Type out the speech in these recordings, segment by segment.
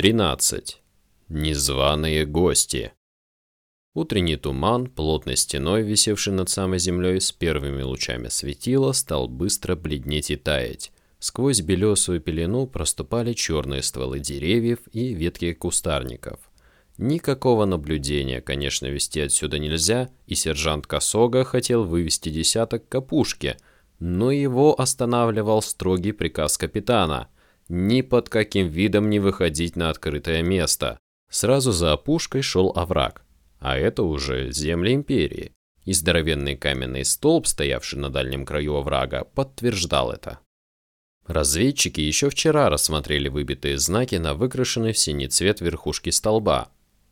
13. Незваные гости. Утренний туман, плотной стеной, висевший над самой землей, с первыми лучами светила, стал быстро бледнеть и таять. Сквозь белесую пелену проступали черные стволы деревьев и ветки кустарников. Никакого наблюдения, конечно, вести отсюда нельзя, и сержант Косога хотел вывести десяток к опушке, но его останавливал строгий приказ капитана – ни под каким видом не выходить на открытое место. Сразу за опушкой шел овраг, а это уже земли империи. И здоровенный каменный столб, стоявший на дальнем краю оврага, подтверждал это. Разведчики еще вчера рассмотрели выбитые знаки на выкрашенной в синий цвет верхушке столба.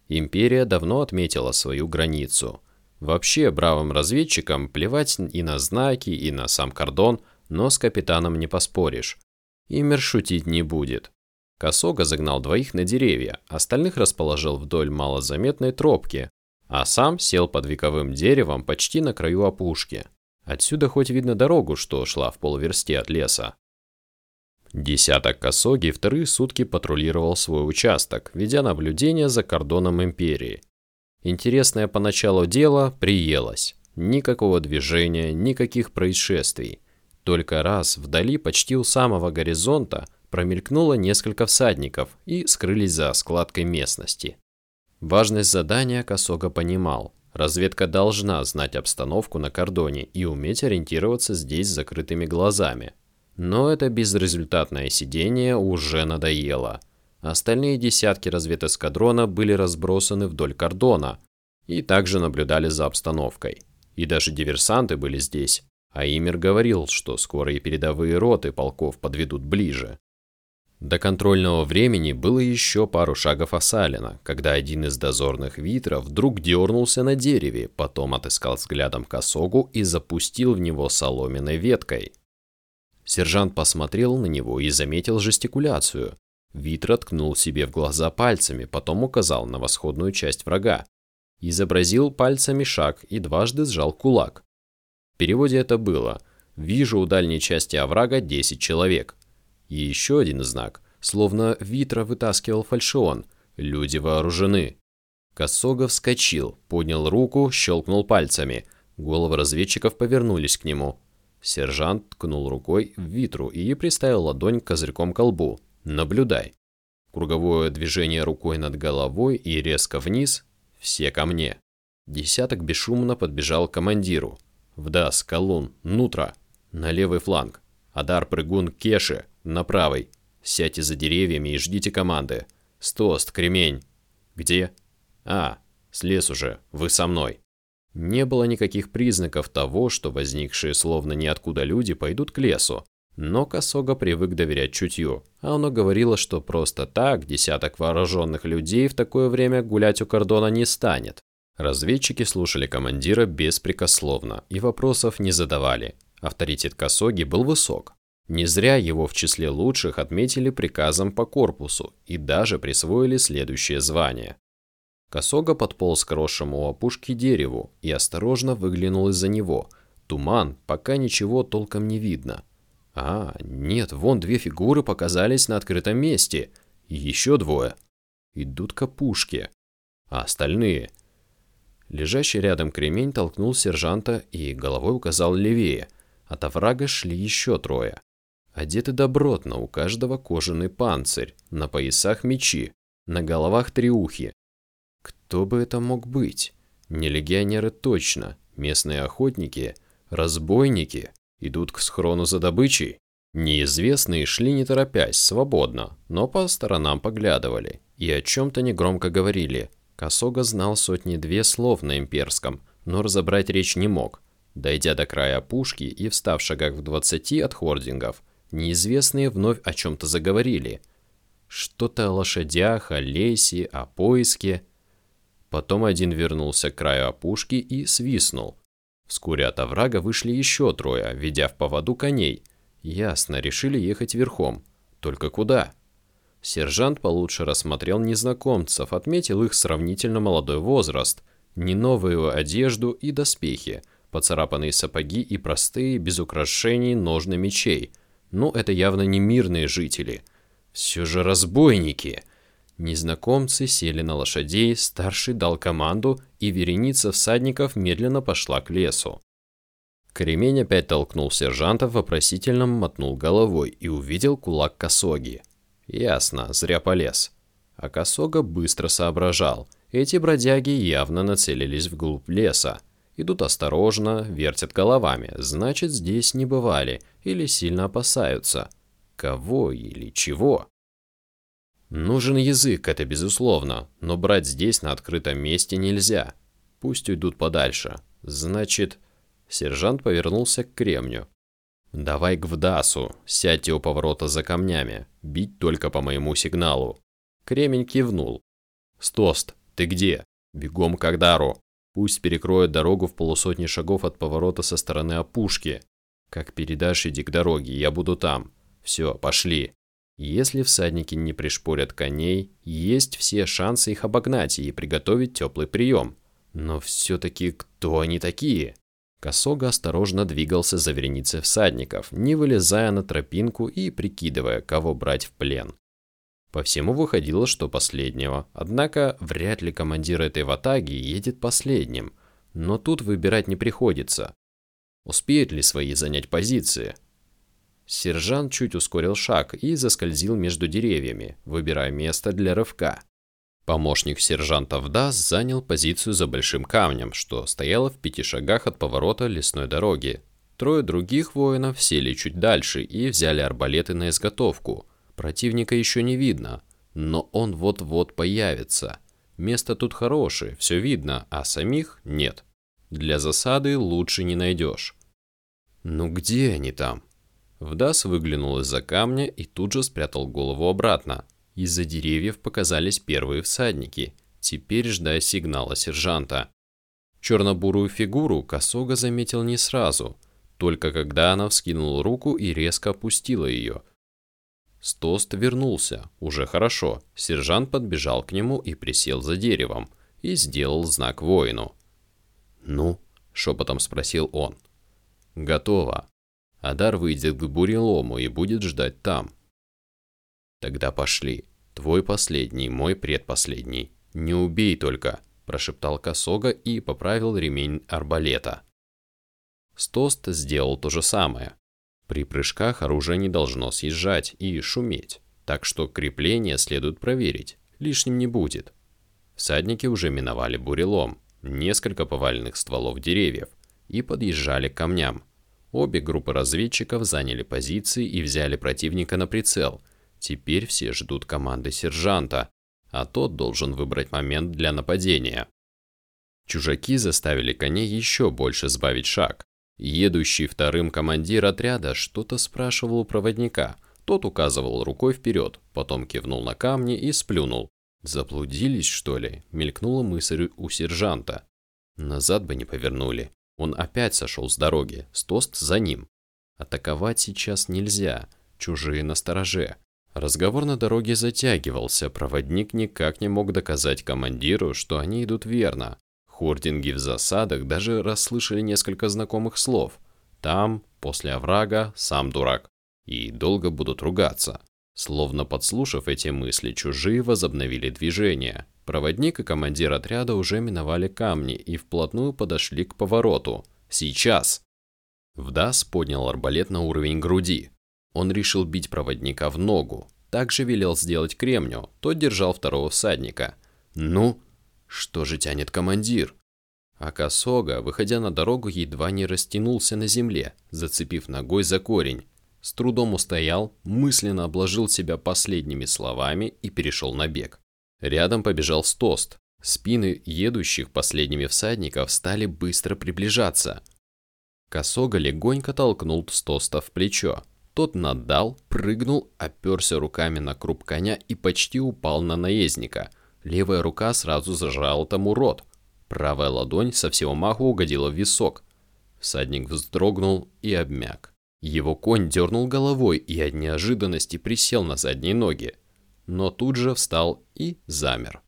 Империя давно отметила свою границу. Вообще, бравым разведчикам плевать и на знаки, и на сам кордон, но с капитаном не поспоришь. Имер шутить не будет. Косога загнал двоих на деревья, остальных расположил вдоль малозаметной тропки, а сам сел под вековым деревом почти на краю опушки. Отсюда хоть видно дорогу, что шла в полверсте от леса. Десяток Косоги вторые сутки патрулировал свой участок, ведя наблюдение за кордоном империи. Интересное поначалу дело приелось. Никакого движения, никаких происшествий. Только раз вдали, почти у самого горизонта, промелькнуло несколько всадников и скрылись за складкой местности. Важность задания Косога понимал. Разведка должна знать обстановку на кордоне и уметь ориентироваться здесь с закрытыми глазами. Но это безрезультатное сидение уже надоело. Остальные десятки разведэскадрона были разбросаны вдоль кордона и также наблюдали за обстановкой. И даже диверсанты были здесь, а Имер говорил, что скоро и передовые роты полков подведут ближе. До контрольного времени было еще пару шагов Асалина, когда один из дозорных витров вдруг дернулся на дереве, потом отыскал взглядом косогу и запустил в него соломенной веткой. Сержант посмотрел на него и заметил жестикуляцию. Витра ткнул себе в глаза пальцами, потом указал на восходную часть врага. Изобразил пальцами шаг и дважды сжал кулак. Переводе это было «Вижу у дальней части оврага 10 человек». И еще один знак, словно Витра вытаскивал фальшион «Люди вооружены». Косога вскочил, поднял руку, щелкнул пальцами. Головы разведчиков повернулись к нему. Сержант ткнул рукой в Витру и приставил ладонь козырьком к лбу. «Наблюдай». Круговое движение рукой над головой и резко вниз. «Все ко мне». Десяток бесшумно подбежал к командиру. Вдас, Колун, Нутра. На левый фланг. Адар, Прыгун, Кеши. На правый. Сядьте за деревьями и ждите команды. Стост, Кремень. Где? А, слез уже. Вы со мной. Не было никаких признаков того, что возникшие словно ниоткуда люди пойдут к лесу. Но Косога привык доверять чутью, а оно говорило, что просто так десяток вооруженных людей в такое время гулять у кордона не станет. Разведчики слушали командира беспрекословно и вопросов не задавали. Авторитет Косоги был высок. Не зря его в числе лучших отметили приказом по корпусу и даже присвоили следующее звание. Косога подполз к росшему у опушки дереву и осторожно выглянул из-за него. Туман, пока ничего толком не видно. А, нет, вон две фигуры показались на открытом месте. И еще двое. Идут к опушке. А остальные? Лежащий рядом кремень толкнул сержанта и головой указал левее. От оврага шли еще трое. Одеты добротно, у каждого кожаный панцирь, на поясах мечи, на головах триухи. Кто бы это мог быть? Не легионеры точно, местные охотники, разбойники, идут к схрону за добычей. Неизвестные шли не торопясь, свободно, но по сторонам поглядывали и о чем-то негромко говорили – Косога знал сотни-две слов на имперском, но разобрать речь не мог. Дойдя до края пушки и встав в шагах в двадцати от хордингов, неизвестные вновь о чем-то заговорили. Что-то о лошадях, о лесе, о поиске. Потом один вернулся к краю опушки и свистнул. Вскоре от оврага вышли еще трое, ведя в поводу коней. Ясно, решили ехать верхом. Только куда? Сержант получше рассмотрел незнакомцев, отметил их сравнительно молодой возраст, не новую одежду и доспехи, поцарапанные сапоги и простые, без украшений, ножны мечей. Но это явно не мирные жители. Все же разбойники. Незнакомцы сели на лошадей, старший дал команду, и вереница всадников медленно пошла к лесу. Кремень опять толкнул сержанта, вопросительно мотнул головой и увидел кулак Косоги. Ясно, зря полез. А Косога быстро соображал. Эти бродяги явно нацелились вглубь леса. Идут осторожно, вертят головами, значит, здесь не бывали или сильно опасаются. Кого или чего? Нужен язык, это безусловно, но брать здесь на открытом месте нельзя. Пусть уйдут подальше. Значит, сержант повернулся к кремню. «Давай к Вдасу, сядьте у поворота за камнями, бить только по моему сигналу». Кремень кивнул. «Стост, ты где? Бегом к Агдару. Пусть перекроет дорогу в полусотни шагов от поворота со стороны опушки. Как передашь, иди к дороге, я буду там. Все, пошли». Если всадники не пришпорят коней, есть все шансы их обогнать и приготовить теплый прием. Но все-таки кто они такие? Косога осторожно двигался за вереницей всадников, не вылезая на тропинку и прикидывая, кого брать в плен. По всему выходило, что последнего, однако вряд ли командир этой ватаги едет последним, но тут выбирать не приходится. Успеют ли свои занять позиции? Сержант чуть ускорил шаг и заскользил между деревьями, выбирая место для рывка. Помощник сержанта Вдас занял позицию за большим камнем, что стояло в пяти шагах от поворота лесной дороги. Трое других воинов сели чуть дальше и взяли арбалеты на изготовку. Противника еще не видно, но он вот-вот появится. Место тут хорошее, все видно, а самих нет. Для засады лучше не найдешь. Ну где они там? Вдас выглянул из-за камня и тут же спрятал голову обратно. Из-за деревьев показались первые всадники, теперь ждая сигнала сержанта. Черно-бурую фигуру Косога заметил не сразу, только когда она вскинула руку и резко опустила ее. Стост вернулся, уже хорошо. Сержант подбежал к нему и присел за деревом, и сделал знак воину. «Ну?» – шепотом спросил он. «Готово», Адар выйдет к бурелому и будет ждать там. Тогда пошли. Твой последний, мой предпоследний. Не убей только, прошептал Косога и поправил ремень арбалета. Стост сделал то же самое. При прыжках оружие не должно съезжать и шуметь, так что крепление следует проверить, лишним не будет. Всадники уже миновали бурелом, несколько поваленных стволов деревьев и подъезжали к камням. Обе группы разведчиков заняли позиции и взяли противника на прицел. Теперь все ждут команды сержанта, а тот должен выбрать момент для нападения. Чужаки заставили коней еще больше сбавить шаг. Едущий вторым командир отряда что-то спрашивал у проводника. Тот указывал рукой вперед, потом кивнул на камни и сплюнул. «Заблудились, что ли?» – мелькнула мысль у сержанта. Назад бы не повернули. Он опять сошел с дороги, Стост за ним. Атаковать сейчас нельзя, чужие на стороже. Разговор на дороге затягивался, проводник никак не мог доказать командиру, что они идут верно. Хординги в засадах даже расслышали несколько знакомых слов. Там, после оврага, сам дурак. И долго будут ругаться. Словно подслушав эти мысли, чужие возобновили движение. Проводник и командир отряда уже миновали камни и вплотную подошли к повороту. Сейчас! Вдас поднял арбалет на уровень груди. Он решил бить проводника в ногу. Также велел сделать кремню, тот держал второго всадника. Ну, что же тянет командир? А Косога, выходя на дорогу, едва не растянулся на земле, зацепив ногой за корень. С трудом устоял, мысленно обложил себя последними словами и перешел на бег. Рядом побежал Стост. Спины едущих последними всадников стали быстро приближаться. Косога легонько толкнул Стоста в плечо. Тот наддал, прыгнул, оперся руками на круп коня и почти упал на наездника. Левая рука сразу зажала тому рот. Правая ладонь со всего маху угодила в висок. Всадник вздрогнул и обмяк. Его конь дернул головой и от неожиданности присел на задние ноги но тут же встал и замер.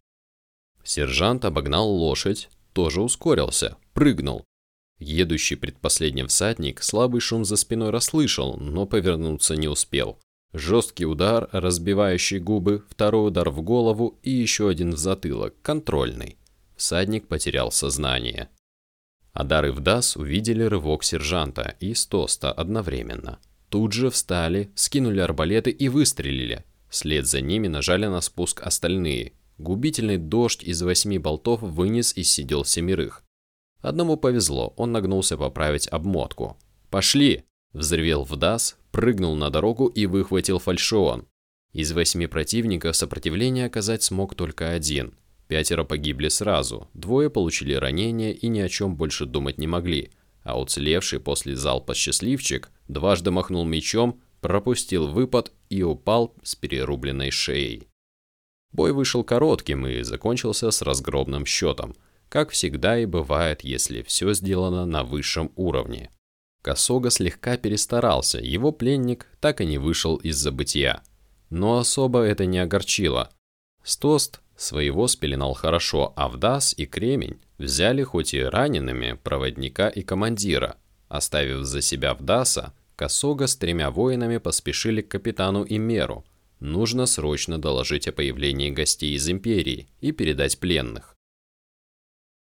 Сержант обогнал лошадь, тоже ускорился, прыгнул. Едущий предпоследний всадник слабый шум за спиной расслышал, но повернуться не успел. Жесткий удар, разбивающий губы, второй удар в голову и еще один в затылок, контрольный. Всадник потерял сознание. Адар и Вдас увидели рывок сержанта и Стоста одновременно. Тут же встали, скинули арбалеты и выстрелили. Вслед за ними нажали на спуск остальные. Губительный дождь из восьми болтов вынес из сидел семерых. Одному повезло, он нагнулся поправить обмотку. «Пошли!» – взревел Вдас, прыгнул на дорогу и выхватил фальшион. Из восьми противников сопротивление оказать смог только один. Пятеро погибли сразу, двое получили ранения и ни о чем больше думать не могли, а уцелевший после залпа счастливчик дважды махнул мечом, пропустил выпад и упал с перерубленной шеей. Бой вышел коротким и закончился с разгромным счетом, как всегда и бывает, если все сделано на высшем уровне. Косога слегка перестарался, его пленник так и не вышел из забытия. Но особо это не огорчило. Стост своего спеленал хорошо, а Вдас и Кремень взяли хоть и ранеными проводника и командира. Оставив за себя Вдаса, Косога с тремя воинами поспешили к капитану и меру. Нужно срочно доложить о появлении гостей из Империи и передать пленных.